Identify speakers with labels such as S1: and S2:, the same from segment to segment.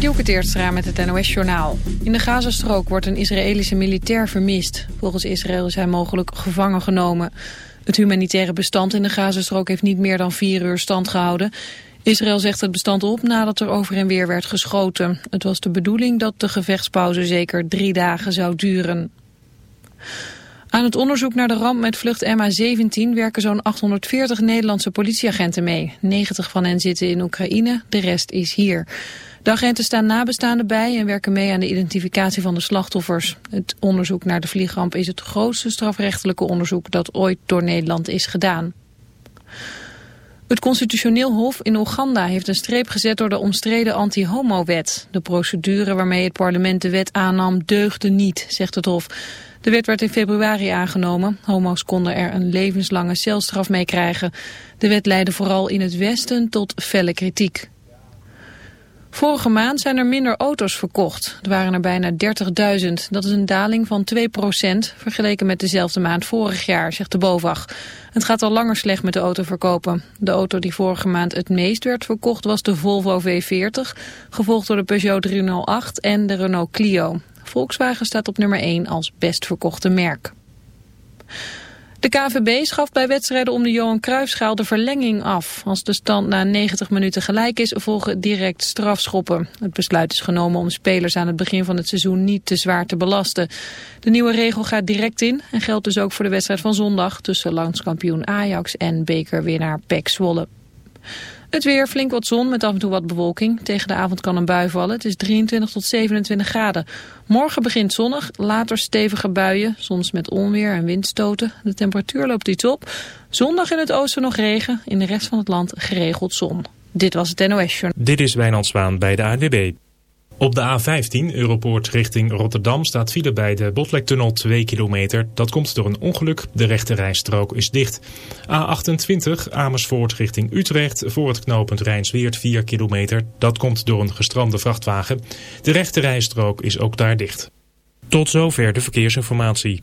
S1: Dielke Teertstra met het NOS-journaal. In de Gazastrook wordt een Israëlische militair vermist. Volgens Israël is hij mogelijk gevangen genomen. Het humanitaire bestand in de Gazastrook heeft niet meer dan vier uur stand gehouden. Israël zegt het bestand op nadat er over en weer werd geschoten. Het was de bedoeling dat de gevechtspauze zeker drie dagen zou duren. Aan het onderzoek naar de ramp met vlucht MH17 werken zo'n 840 Nederlandse politieagenten mee. 90 van hen zitten in Oekraïne, de rest is hier. De agenten staan nabestaanden bij en werken mee aan de identificatie van de slachtoffers. Het onderzoek naar de vliegramp is het grootste strafrechtelijke onderzoek dat ooit door Nederland is gedaan. Het constitutioneel hof in Oeganda heeft een streep gezet door de omstreden anti-homo-wet. De procedure waarmee het parlement de wet aannam deugde niet, zegt het hof. De wet werd in februari aangenomen. Homo's konden er een levenslange celstraf mee krijgen. De wet leidde vooral in het Westen tot felle kritiek. Vorige maand zijn er minder auto's verkocht. Er waren er bijna 30.000. Dat is een daling van 2% vergeleken met dezelfde maand vorig jaar, zegt de BOVAG. Het gaat al langer slecht met de autoverkopen. De auto die vorige maand het meest werd verkocht was de Volvo V40, gevolgd door de Peugeot 308 en de Renault Clio. Volkswagen staat op nummer 1 als best verkochte merk. De KVB schaft bij wedstrijden om de Johan Cruijffschaal de verlenging af. Als de stand na 90 minuten gelijk is, volgen direct strafschoppen. Het besluit is genomen om spelers aan het begin van het seizoen niet te zwaar te belasten. De nieuwe regel gaat direct in en geldt dus ook voor de wedstrijd van zondag... tussen landskampioen Ajax en bekerwinnaar PEC Zwolle. Het weer, flink wat zon met af en toe wat bewolking. Tegen de avond kan een bui vallen. Het is 23 tot 27 graden. Morgen begint zonnig, later stevige buien, soms met onweer en windstoten. De temperatuur loopt iets op. Zondag in het oosten nog regen, in de rest van het land geregeld zon. Dit was het NOS Journal.
S2: Dit is Wijnand Zwaan bij de ANWB. Op de A15, Europoort richting Rotterdam, staat file bij de Botlektunnel 2 kilometer. Dat komt door een ongeluk. De rechte rijstrook is dicht. A28, Amersfoort richting Utrecht, voor het knooppunt Rijnsweert 4 kilometer. Dat komt door een gestrande vrachtwagen. De rechte rijstrook is ook daar dicht. Tot zover de verkeersinformatie.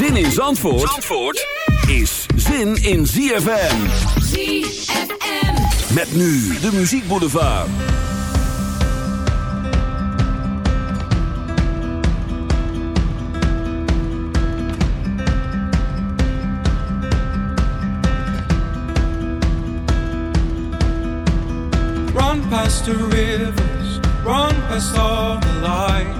S3: Zin in Zandvoort, Zandvoort is zin in ZFM.
S4: ZFM.
S3: Met nu de Muziek Boulevard.
S5: Run past the rivers, run past all the light.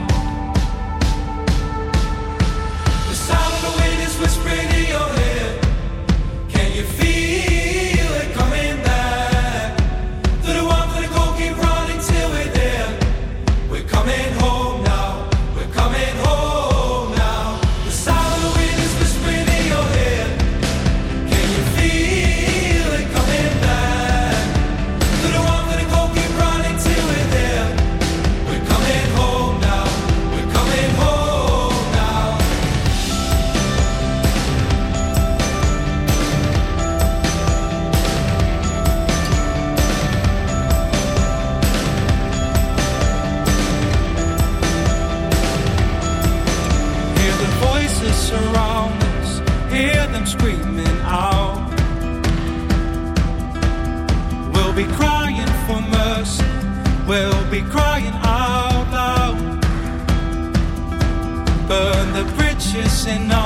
S5: be crying out loud. Burn the bridges in our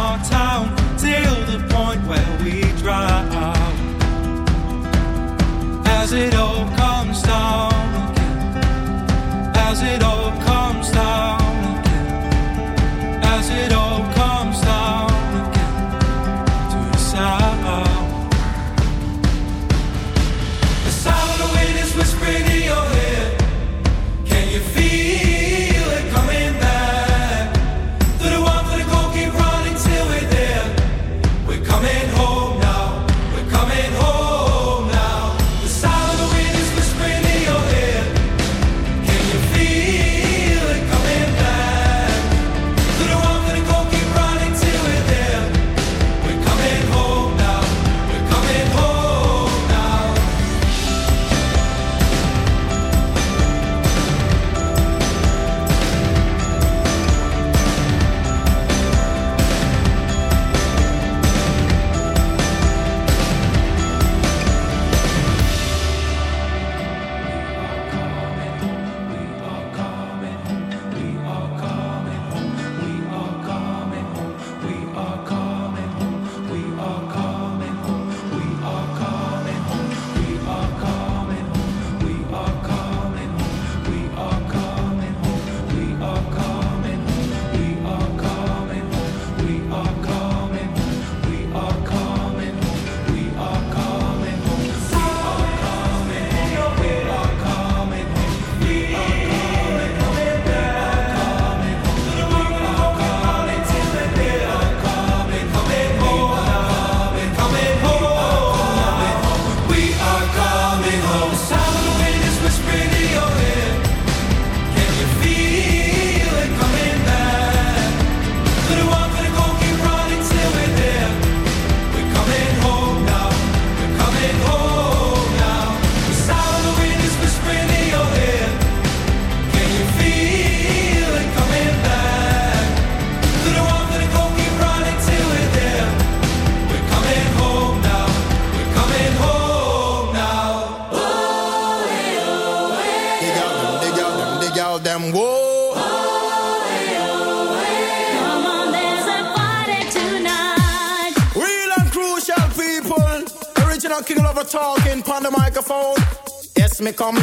S2: me come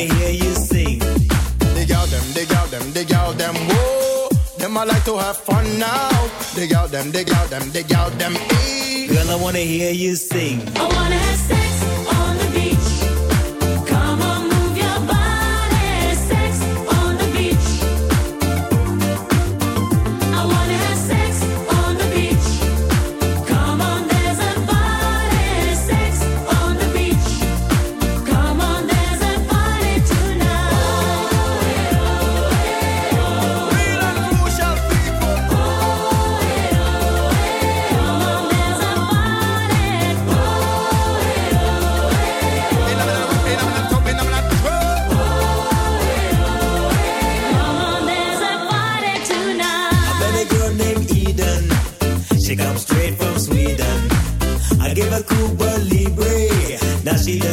S2: me
S6: hear you sing.
S2: Dig out them, dig out them, dig out them, whoa. Them I like to have fun now. Dig out them, dig out them, dig out them.
S6: Girl, I wanna hear you sing.
S3: I wanna have sex.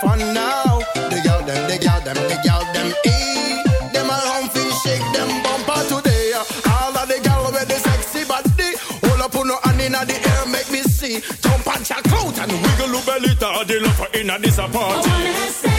S2: For now. they got them, they got them, they got them, e Them all home fi shake them bumper today. All of the girl with the sexy body. Hold up on no hand inna the air, make me see. Jump and check out and wiggle your belly. The love inna this
S7: apart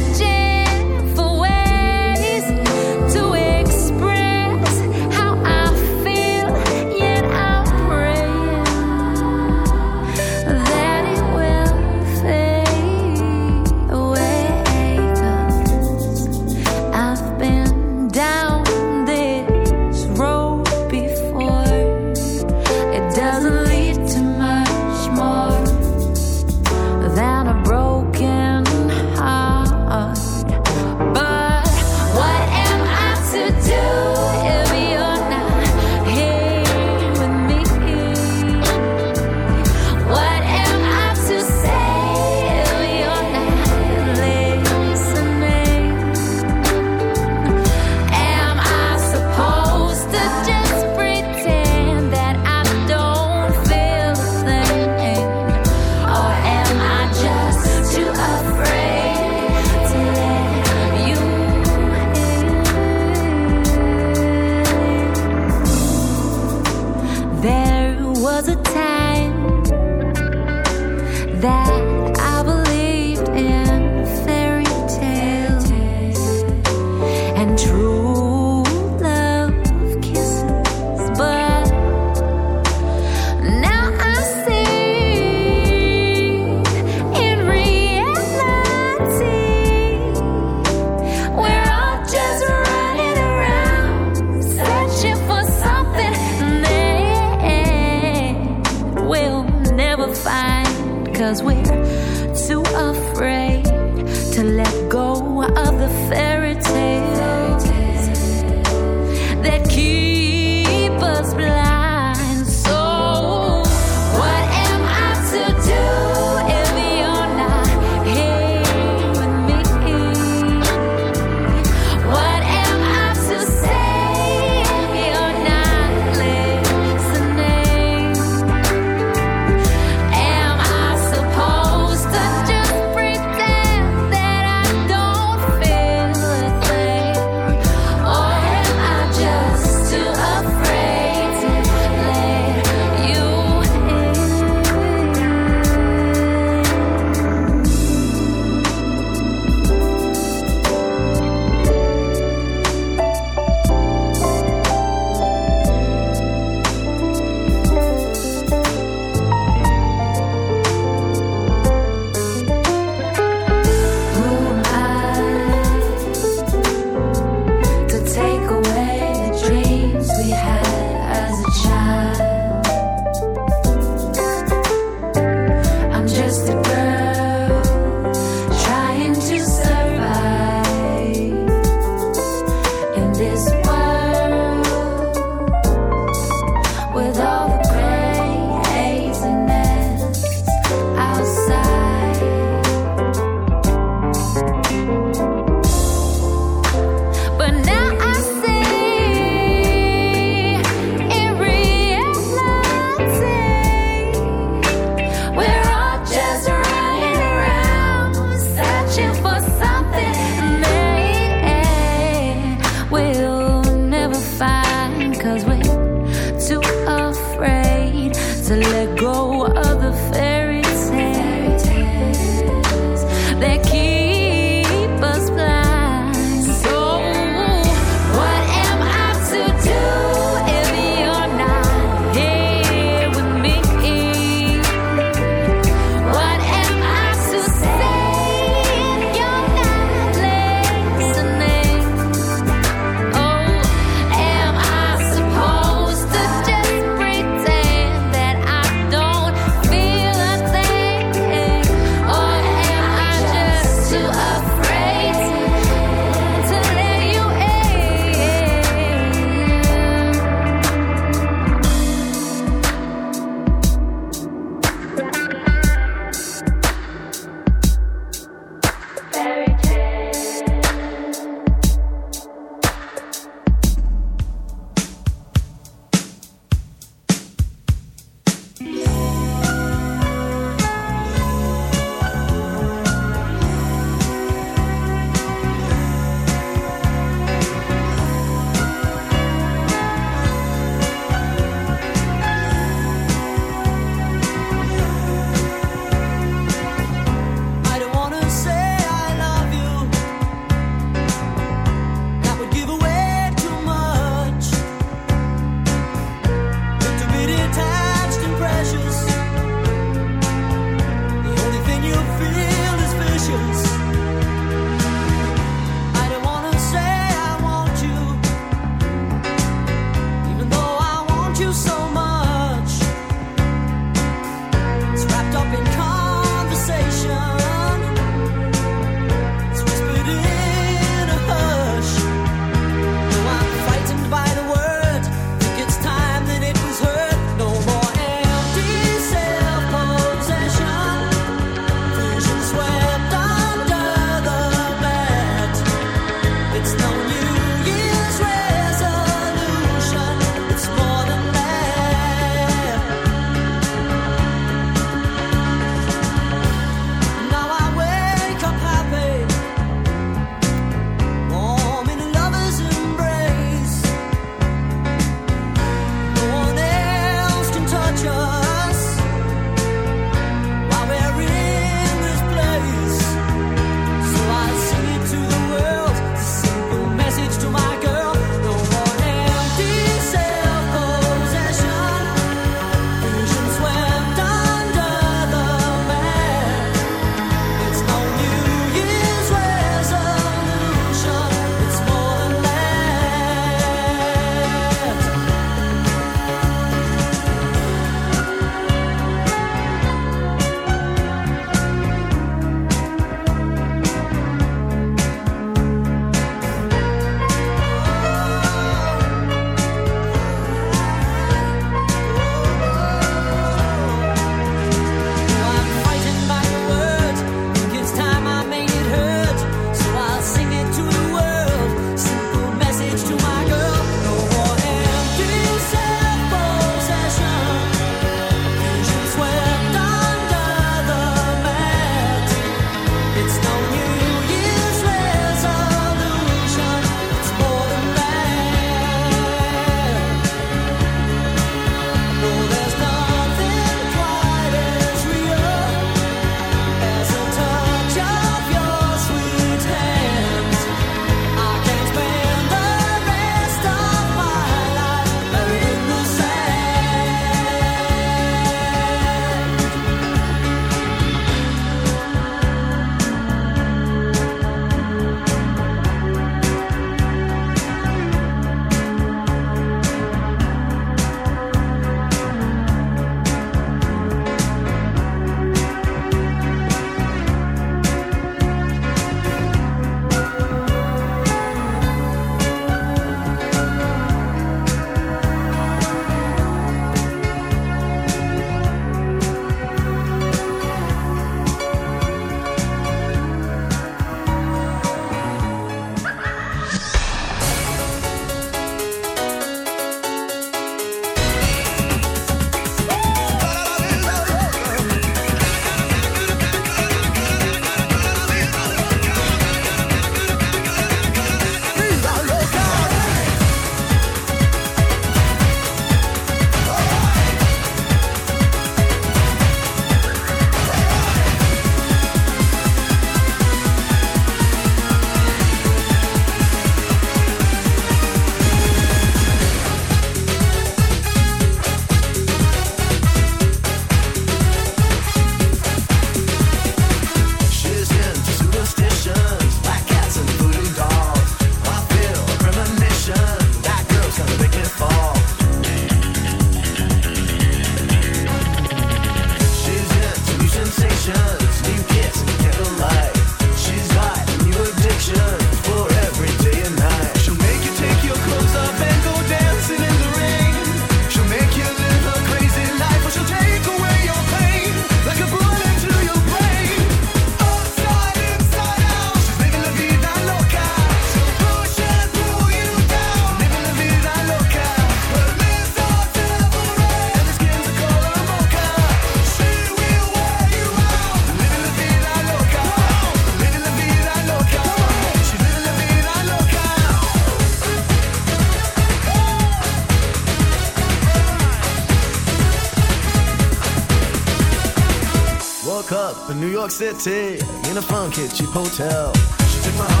S7: City in a funky cheap hotel. She took my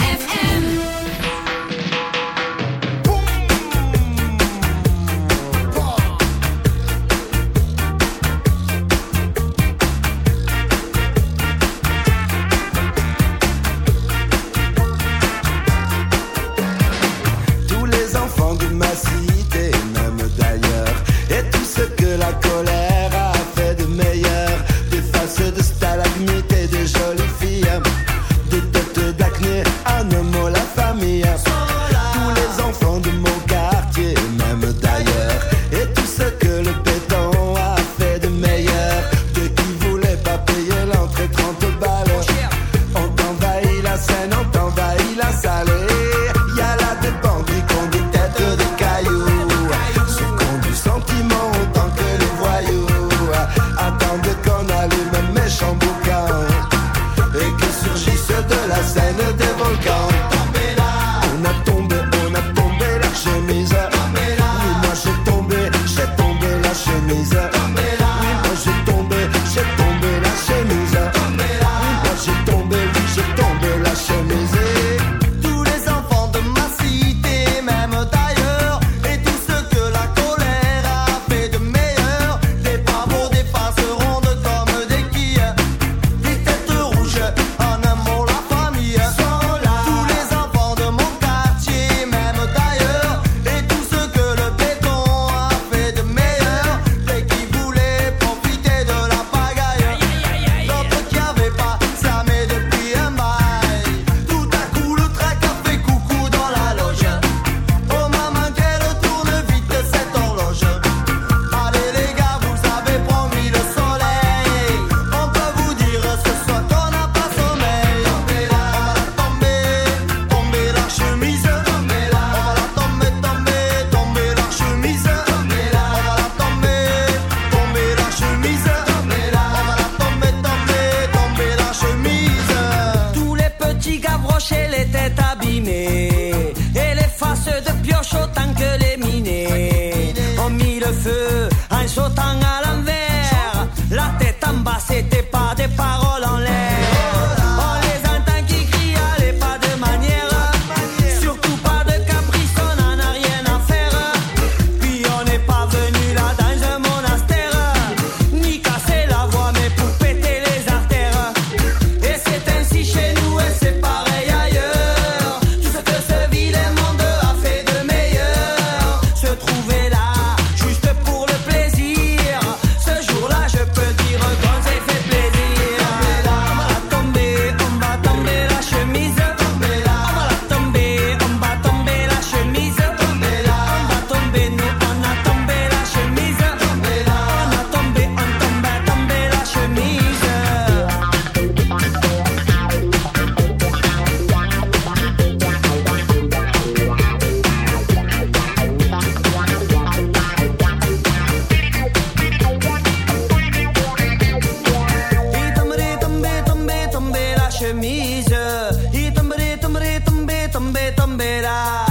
S8: tombe,
S4: tombera.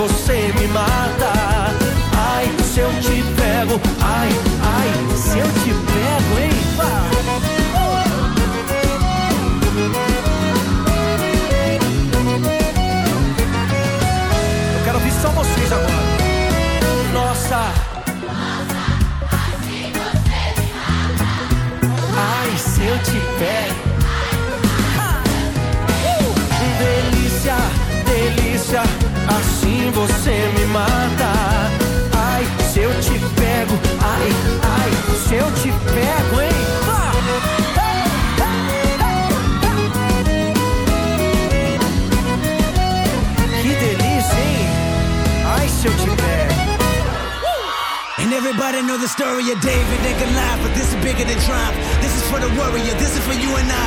S9: você me mata. Ai, se eu te pego, ai, ai, se eu te pego, hein? Eu quero ouvir só vocês agora. Nossa. Ai, se eu te pego. Você me mata. Ai, se eu te pego, ai, ai, se eu te pego, hein?
S10: And everybody know the story of David and Goliath, but this is bigger than triumph. This is for the warrior, this is for you and I.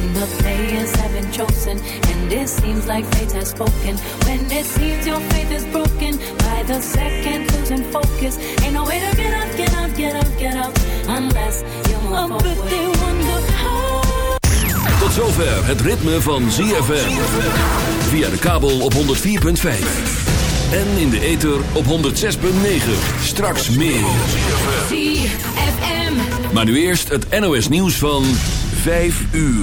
S4: And the players have been chosen, and it seems like fate has spoken. When it seems your faith is broken, by the second losing focus. Ain't no way to get up, get up, get up, get up, unless you move forward. They wonder how.
S3: Tot zover het ritme van ZFM. Via de kabel op 104.5. En in de ether op 106.9. Straks meer.
S11: ZFM.
S3: Maar nu eerst het NOS nieuws van 5 uur.